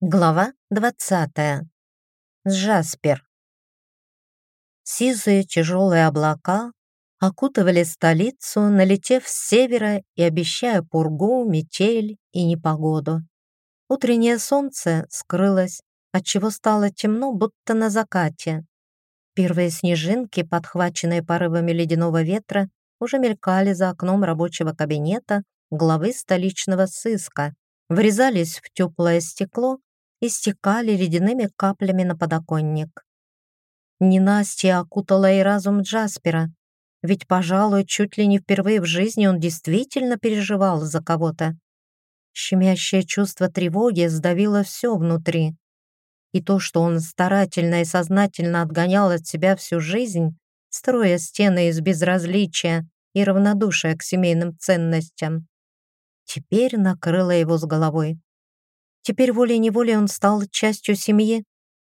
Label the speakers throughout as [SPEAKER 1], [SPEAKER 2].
[SPEAKER 1] Глава 20. Джаспер. Сизые тяжелые облака окутывали столицу, налетев с севера и обещая пургу, метель и непогоду. Утреннее солнце скрылось, отчего стало темно, будто на закате. Первые снежинки, подхваченные порывами ледяного ветра, уже мелькали за окном рабочего кабинета главы столичного сыска, врезались в теплое стекло и стекали ледяными каплями на подоконник. Ненастье окутала и разум Джаспера, ведь, пожалуй, чуть ли не впервые в жизни он действительно переживал за кого-то. Щемящее чувство тревоги сдавило все внутри. И то, что он старательно и сознательно отгонял от себя всю жизнь, строя стены из безразличия и равнодушия к семейным ценностям, теперь накрыло его с головой. Теперь волей-неволей он стал частью семьи.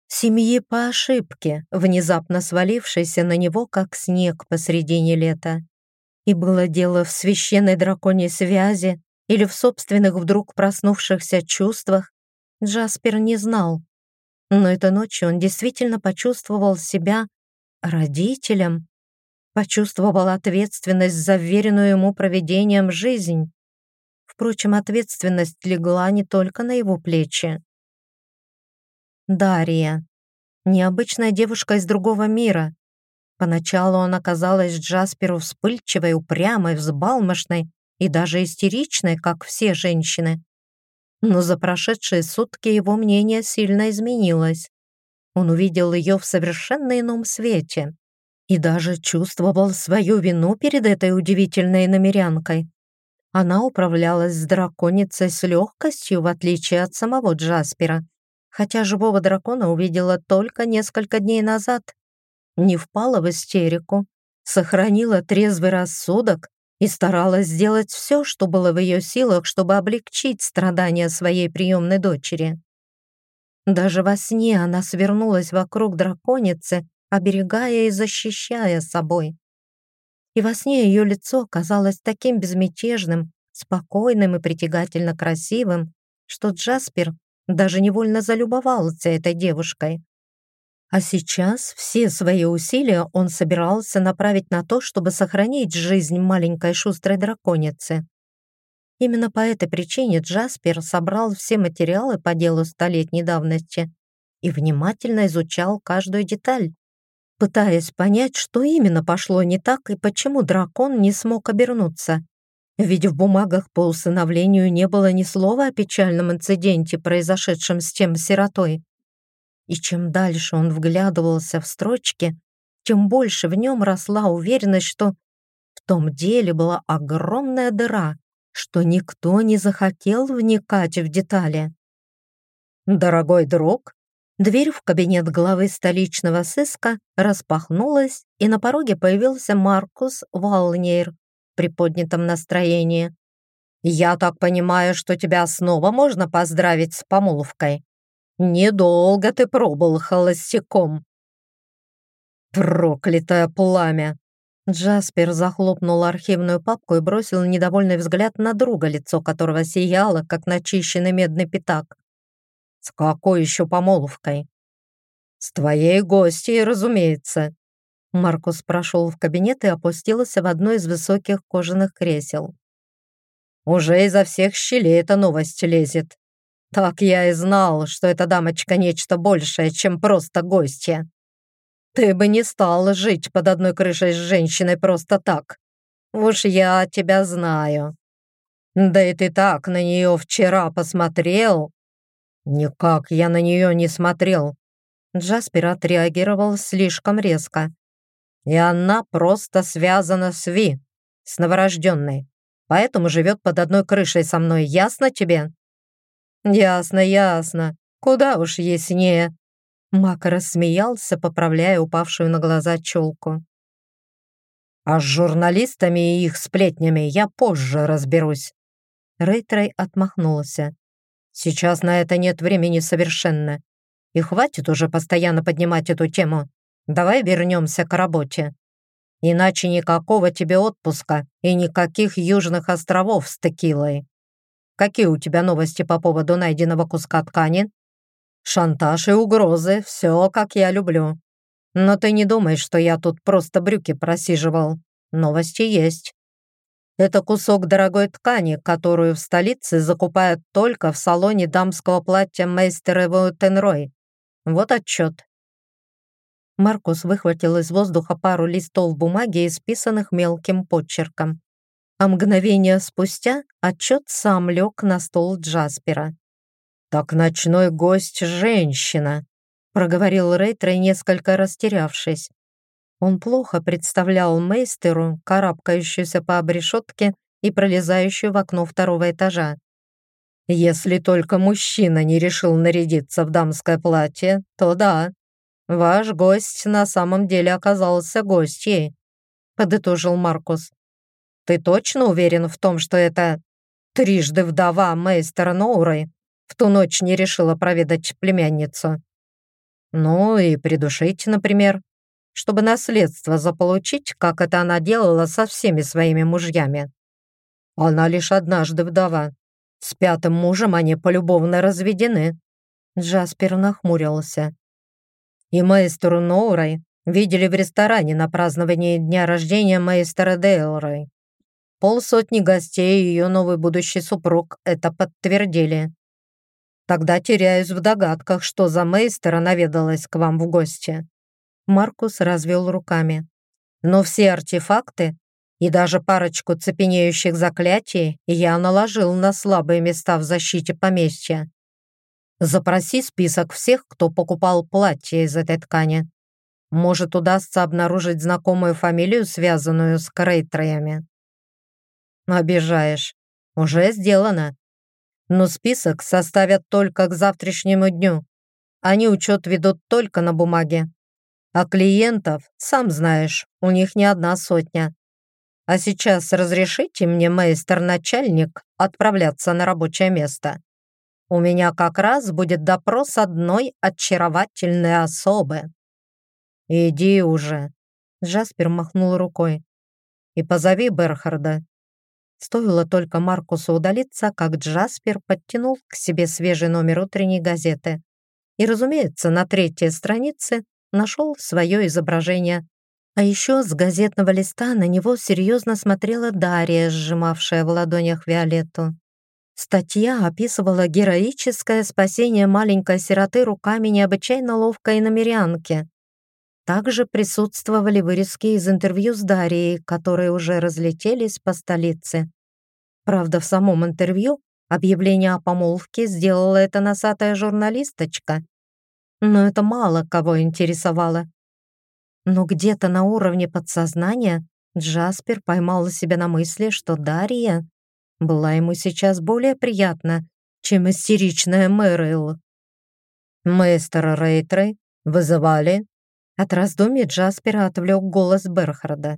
[SPEAKER 1] Семьи по ошибке, внезапно свалившейся на него, как снег посредине лета. И было дело в священной драконьей связи или в собственных вдруг проснувшихся чувствах, Джаспер не знал. Но этой ночью он действительно почувствовал себя родителем, почувствовал ответственность за веренную ему проведением жизнь. Впрочем, ответственность легла не только на его плечи. Дарья. Необычная девушка из другого мира. Поначалу она казалась Джасперу вспыльчивой, упрямой, взбалмошной и даже истеричной, как все женщины. Но за прошедшие сутки его мнение сильно изменилось. Он увидел ее в совершенно ином свете и даже чувствовал свою вину перед этой удивительной намерянкой. Она управлялась с драконицей с легкостью, в отличие от самого Джаспера, хотя живого дракона увидела только несколько дней назад. Не впала в истерику, сохранила трезвый рассудок и старалась сделать все, что было в ее силах, чтобы облегчить страдания своей приемной дочери. Даже во сне она свернулась вокруг драконицы, оберегая и защищая собой и во сне ее лицо казалось таким безмятежным, спокойным и притягательно красивым, что Джаспер даже невольно залюбовался этой девушкой. А сейчас все свои усилия он собирался направить на то, чтобы сохранить жизнь маленькой шустрой драконицы. Именно по этой причине Джаспер собрал все материалы по делу столетней давности и внимательно изучал каждую деталь, пытаясь понять, что именно пошло не так и почему дракон не смог обернуться. Ведь в бумагах по усыновлению не было ни слова о печальном инциденте, произошедшем с тем сиротой. И чем дальше он вглядывался в строчки, тем больше в нем росла уверенность, что в том деле была огромная дыра, что никто не захотел вникать в детали. «Дорогой друг», Дверь в кабинет главы столичного сыска распахнулась, и на пороге появился Маркус Валнейр при поднятом настроении. «Я так понимаю, что тебя снова можно поздравить с помолвкой. Недолго ты пробыл холостяком». «Проклятое пламя!» Джаспер захлопнул архивную папку и бросил недовольный взгляд на друга, лицо которого сияло, как начищенный медный пятак. «С какой еще помолвкой?» «С твоей гостьей, разумеется». Маркус прошел в кабинет и опустился в одно из высоких кожаных кресел. «Уже изо всех щелей эта новость лезет. Так я и знал, что эта дамочка нечто большее, чем просто гостья. Ты бы не стал жить под одной крышей с женщиной просто так. Уж я тебя знаю. Да и ты так на нее вчера посмотрел, «Никак я на нее не смотрел». Джаспер отреагировал слишком резко. «И она просто связана с Ви, с новорожденной, поэтому живет под одной крышей со мной, ясно тебе?» «Ясно, ясно. Куда уж яснее». Мак рассмеялся, поправляя упавшую на глаза челку. «А с журналистами и их сплетнями я позже разберусь». Рейтрей отмахнулся. Сейчас на это нет времени совершенно. И хватит уже постоянно поднимать эту тему. Давай вернемся к работе. Иначе никакого тебе отпуска и никаких южных островов с текилой. Какие у тебя новости по поводу найденного куска ткани? Шантаж и угрозы — все, как я люблю. Но ты не думай, что я тут просто брюки просиживал. Новости есть. Это кусок дорогой ткани, которую в столице закупают только в салоне дамского платья мейстера Тенрой. Вот отчет. Маркус выхватил из воздуха пару листов бумаги, исписанных мелким подчерком. А мгновение спустя отчет сам лег на стол Джаспера. «Так ночной гость — женщина», — проговорил Рейтрей, несколько растерявшись. Он плохо представлял мейстеру, карабкающуюся по обрешетке и пролезающую в окно второго этажа. «Если только мужчина не решил нарядиться в дамское платье, то да, ваш гость на самом деле оказался гостьей», подытожил Маркус. «Ты точно уверен в том, что это трижды вдова мейстера Ноурой в ту ночь не решила проведать племянницу?» «Ну и придушить, например», чтобы наследство заполучить, как это она делала со всеми своими мужьями. Она лишь однажды вдова. С пятым мужем они полюбовно разведены. Джаспер нахмурился. И маэстру Ноурой видели в ресторане на праздновании дня рождения маэстера Дейлрой. Полсотни гостей и ее новый будущий супруг это подтвердили. Тогда теряюсь в догадках, что за мейстера наведалась к вам в гости. Маркус развел руками. Но все артефакты и даже парочку цепенеющих заклятий я наложил на слабые места в защите поместья. Запроси список всех, кто покупал платье из этой ткани. Может, удастся обнаружить знакомую фамилию, связанную с Крейтроями. Обижаешь. Уже сделано. Но список составят только к завтрашнему дню. Они учет ведут только на бумаге. А клиентов, сам знаешь, у них не одна сотня. А сейчас разрешите мне, мейстер-начальник, отправляться на рабочее место. У меня как раз будет допрос одной очаровательной особы. Иди уже. Джаспер махнул рукой. И позови Берхарда. Стоило только Маркусу удалиться, как Джаспер подтянул к себе свежий номер утренней газеты. И, разумеется, на третьей странице нашел свое изображение. А еще с газетного листа на него серьезно смотрела Дарья, сжимавшая в ладонях Виолетту. Статья описывала героическое спасение маленькой сироты руками необычайно ловкой намерянки. Также присутствовали вырезки из интервью с Дарьей, которые уже разлетелись по столице. Правда, в самом интервью объявление о помолвке сделала эта носатая журналисточка, но это мало кого интересовало. Но где-то на уровне подсознания Джаспер поймал себя на мысли, что Дарья была ему сейчас более приятна, чем истеричная Мэрил. «Мэстера Рейтрей вызывали?» От раздумий Джаспера отвлек голос Берхарда.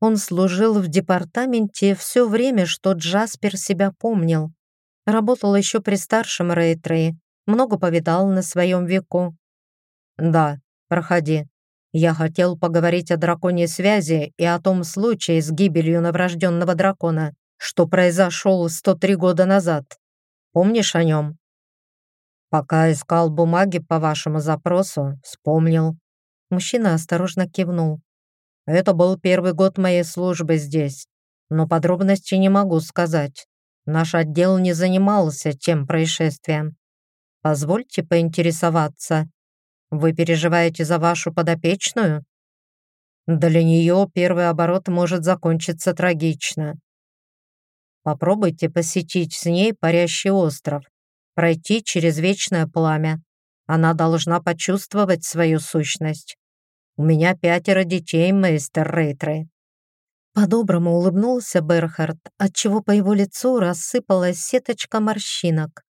[SPEAKER 1] Он служил в департаменте все время, что Джаспер себя помнил. Работал еще при старшем Рейтрее, много повидал на своем веку. Да, проходи. Я хотел поговорить о драконьей связи и о том случае с гибелью новорожденного дракона, что произошел 103 года назад. Помнишь о нем? Пока искал бумаги по вашему запросу, вспомнил. Мужчина осторожно кивнул. Это был первый год моей службы здесь, но подробностей не могу сказать. Наш отдел не занимался тем происшествием. Позвольте поинтересоваться. Вы переживаете за вашу подопечную? Для нее первый оборот может закончиться трагично. Попробуйте посетить с ней парящий остров, пройти через вечное пламя. Она должна почувствовать свою сущность. У меня пятеро детей, мейстер Рейтрей. По-доброму улыбнулся Берхард, отчего по его лицу рассыпалась сеточка морщинок.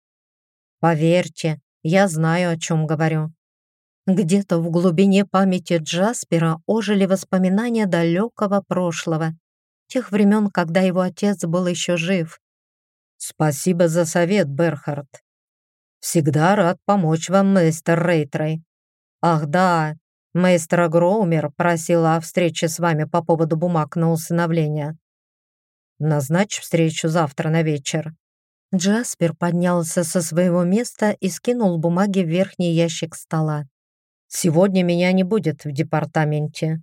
[SPEAKER 1] Поверьте, я знаю, о чем говорю. Где-то в глубине памяти Джаспера ожили воспоминания далекого прошлого, тех времен, когда его отец был еще жив. Спасибо за совет, Берхард. Всегда рад помочь вам, мейстер Рейтрей. Ах да, мейстер Гроумер просила о встрече с вами по поводу бумаг на усыновление. Назначь встречу завтра на вечер. Джаспер поднялся со своего места и скинул бумаги в верхний ящик стола.
[SPEAKER 2] «Сегодня меня не будет в департаменте.